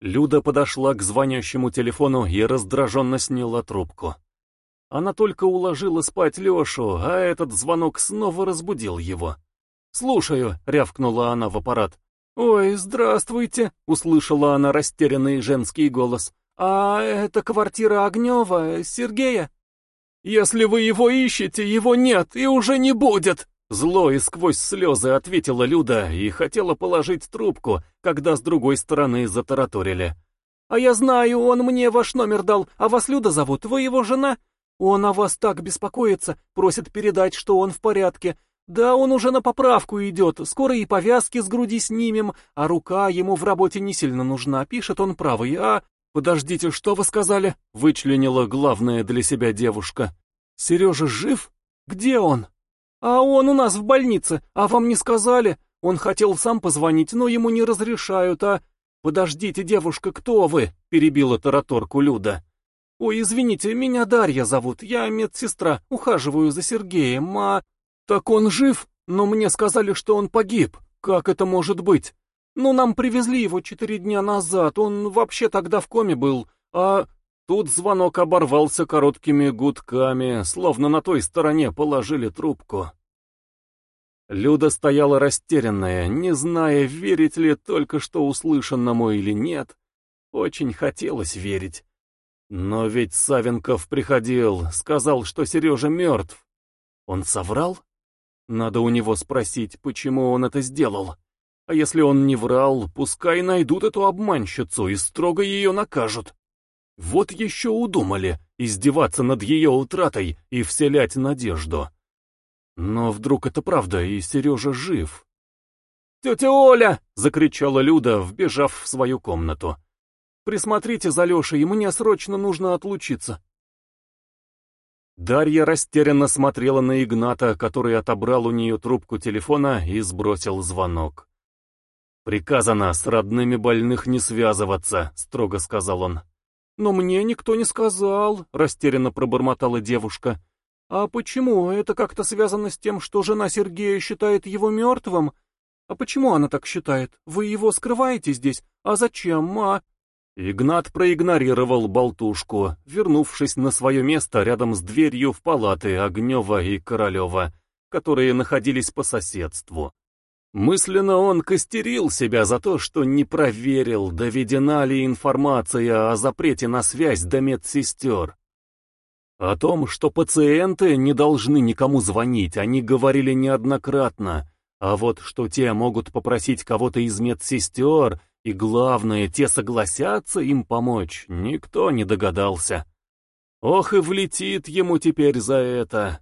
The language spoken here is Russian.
Люда подошла к звонящему телефону и раздраженно сняла трубку. Она только уложила спать Лешу, а этот звонок снова разбудил его. «Слушаю», — рявкнула она в аппарат. «Ой, здравствуйте», — услышала она растерянный женский голос. «А это квартира Огнева, Сергея?» «Если вы его ищете, его нет и уже не будет!» Зло и сквозь слезы ответила Люда и хотела положить трубку, когда с другой стороны затараторили. «А я знаю, он мне ваш номер дал, а вас Люда зовут, вы его жена? Он о вас так беспокоится, просит передать, что он в порядке, да, он уже на поправку идет, скоро и повязки с груди снимем, а рука ему в работе не сильно нужна, пишет он правый, а... Подождите, что вы сказали? Вычленила главная для себя девушка. Сережа жив? Где он? А он у нас в больнице, а вам не сказали? Он хотел сам позвонить, но ему не разрешают, а... Подождите, девушка, кто вы? Перебила тараторку Люда. Ой, извините, меня Дарья зовут, я медсестра, ухаживаю за Сергеем, а... «Так он жив, но мне сказали, что он погиб. Как это может быть? Ну, нам привезли его четыре дня назад, он вообще тогда в коме был, а...» Тут звонок оборвался короткими гудками, словно на той стороне положили трубку. Люда стояла растерянная, не зная, верить ли только что услышанному или нет. Очень хотелось верить. Но ведь Савенков приходил, сказал, что Сережа мертв. Он соврал? Надо у него спросить, почему он это сделал. А если он не врал, пускай найдут эту обманщицу и строго ее накажут. Вот еще удумали издеваться над ее утратой и вселять надежду. Но вдруг это правда, и Сережа жив. «Тетя Оля!» — закричала Люда, вбежав в свою комнату. «Присмотрите за Лешей, мне срочно нужно отлучиться». Дарья растерянно смотрела на Игната, который отобрал у нее трубку телефона и сбросил звонок. «Приказано с родными больных не связываться», — строго сказал он. «Но мне никто не сказал», — растерянно пробормотала девушка. «А почему? Это как-то связано с тем, что жена Сергея считает его мертвым? А почему она так считает? Вы его скрываете здесь? А зачем, а?» Игнат проигнорировал болтушку, вернувшись на свое место рядом с дверью в палаты Огнева и Королева, которые находились по соседству. Мысленно он костерил себя за то, что не проверил, доведена ли информация о запрете на связь до медсестер. О том, что пациенты не должны никому звонить, они говорили неоднократно, а вот что те могут попросить кого-то из медсестер и главное, те согласятся им помочь, никто не догадался. Ох и влетит ему теперь за это.